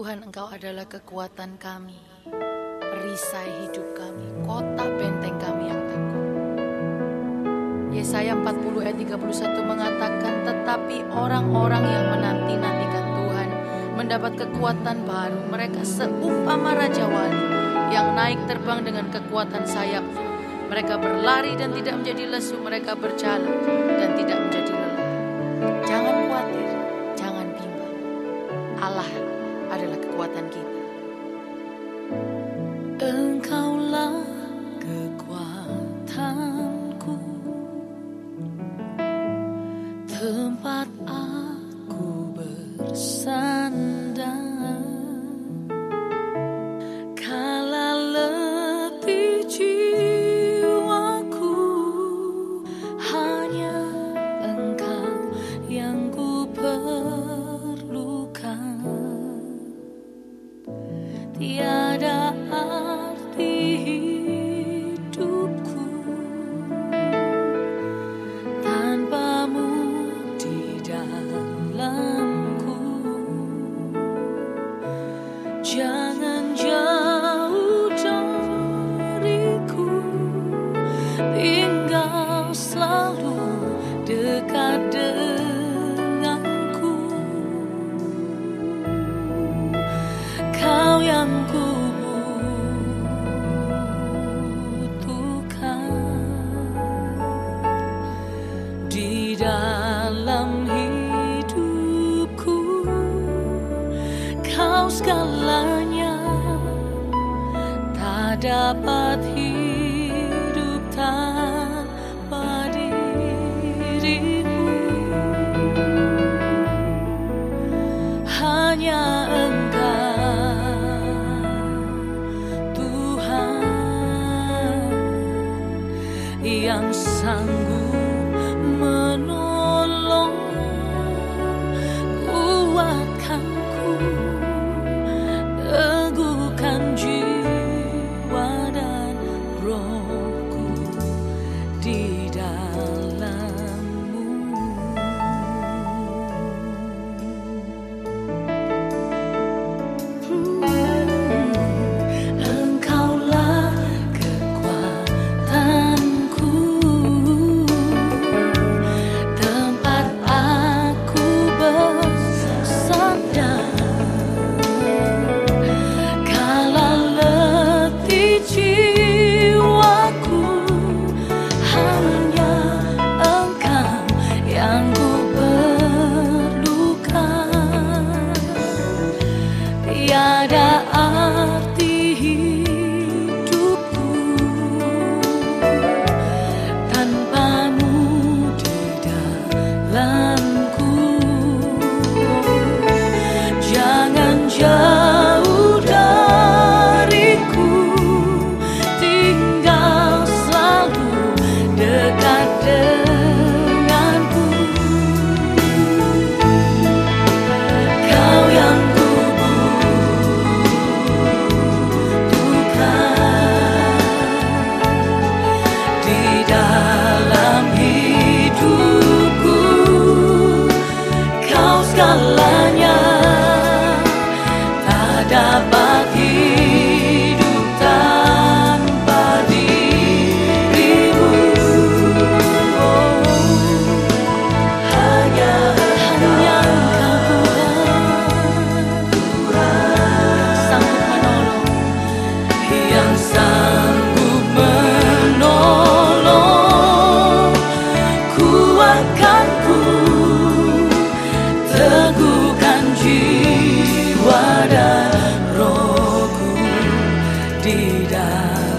Tuhan Engkau adalah kekuatan kami, perisai hidup kami, kota benteng kami yang teguh. Yesaya 40 ayat 31 mengatakan, tetapi orang-orang yang menanti-nantikan Tuhan mendapat kekuatan baru. Mereka seumpama Raja Wali yang naik terbang dengan kekuatan sayap. Mereka berlari dan tidak menjadi lesu, mereka berjalan dan tidak menjadi lelah. Jangan khawatir, jangan bimbang. Allah adalah kekuatan kita. Engkaulah kekuatanku Tempat aku bersandar Jangan dapat hidup tidak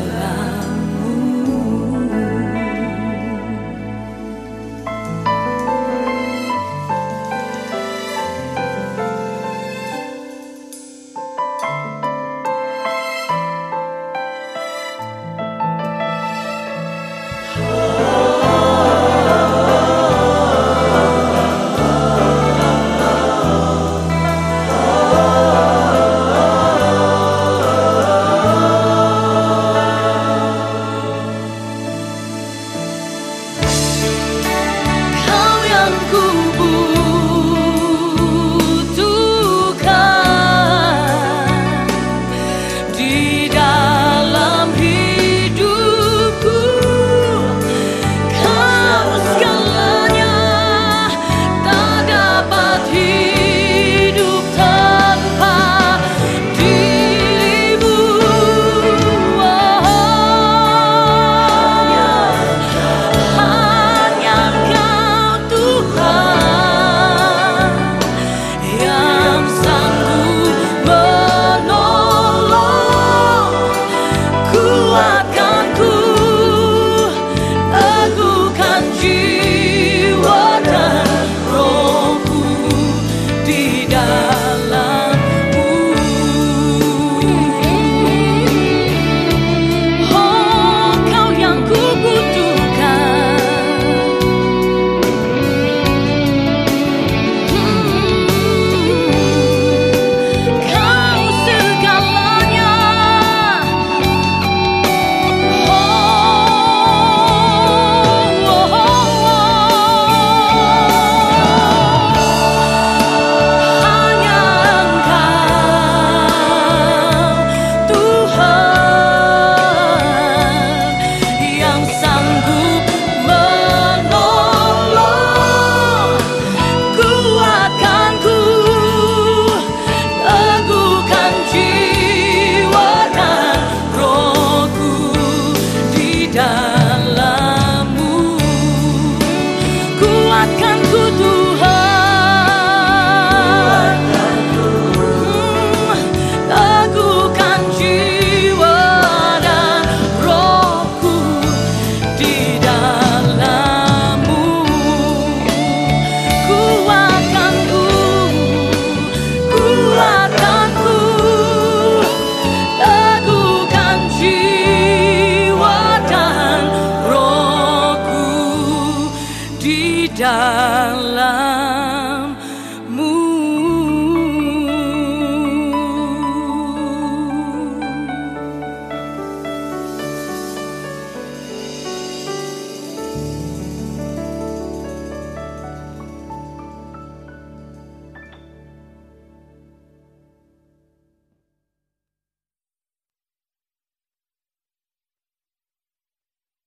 dalam